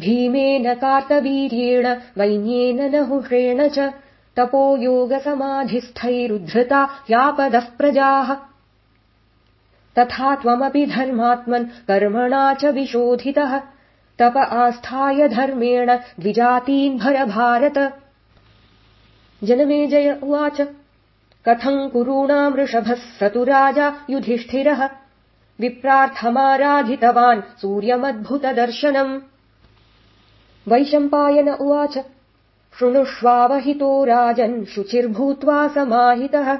भीमेन कार्तवीर्येण वैन्येन नहुषेण च। तपो योगसमाधिस्थैरुद्धृता यापदः प्रजाः। तथा त्वमपि धर्मात्मन् कर्मणा च विशोधितः। तप आस्थाय धर्मेण द्विजातीन् भर भारत। जनमेजय उवाच। कथम् कुरूणामृषभः स तु राजा युधिष्ठिरः। विप्रार्थमाराधितवान् सूर्यमद्भुतदर्शनम् वैशम्पायन उवाच। शृणुष्वावहितो राजन् शुचिर्भूत्वा समाहितः।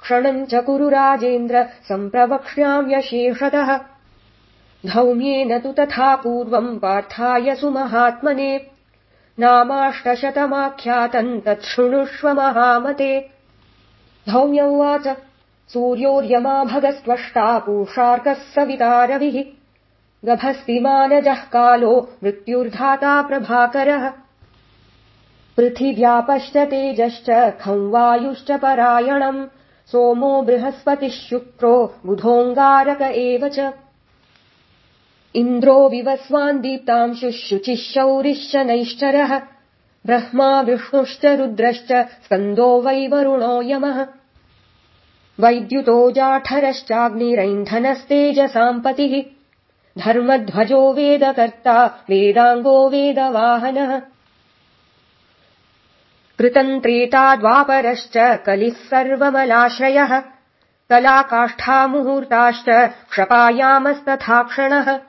क्षणम् च कुरु राजेन्द्र सम्प्रवक्ष्याम्यशेषतः धौम्येन तु तथा पूर्वम् पार्थाय सुमहात्मने। नामाष्टशतमाख्यातम् तच्छृणुष्व महामते। धौम्य उवाच। सूर्योर्यमाभगस्त्वष्टा पूषार्कः सवितारविः गभस्तिमानजः कालो मृत्युर्धाता प्रभाकरः। पृथिव्यापश्च तेजश्च खं वायुश्च परायणम्। सोमो बृहस्पतिः शुक्रो बुधोऽङ्गारक एव च। इन्द्रो विवस्वान् दीप्तांशुः शुचिः शौरिश्च नैश्चरः। ब्रह्मा विष्णुश्च रुद्रश्च स्कन्दो वै वरुणो यमः। वैद्युतो जाठरश्चाग्निरैन्धनस्तेजसाम्पतिः धर्मध्वजो वेदकर्ता वेदाङ्गो वेदवाहनः। कृतम् त्रेताद्वापरश्च कलिः सर्वमलाश्रयः। कलाकाष्ठामुहूर्ताश्च क्षपायामस्तथाक्षणः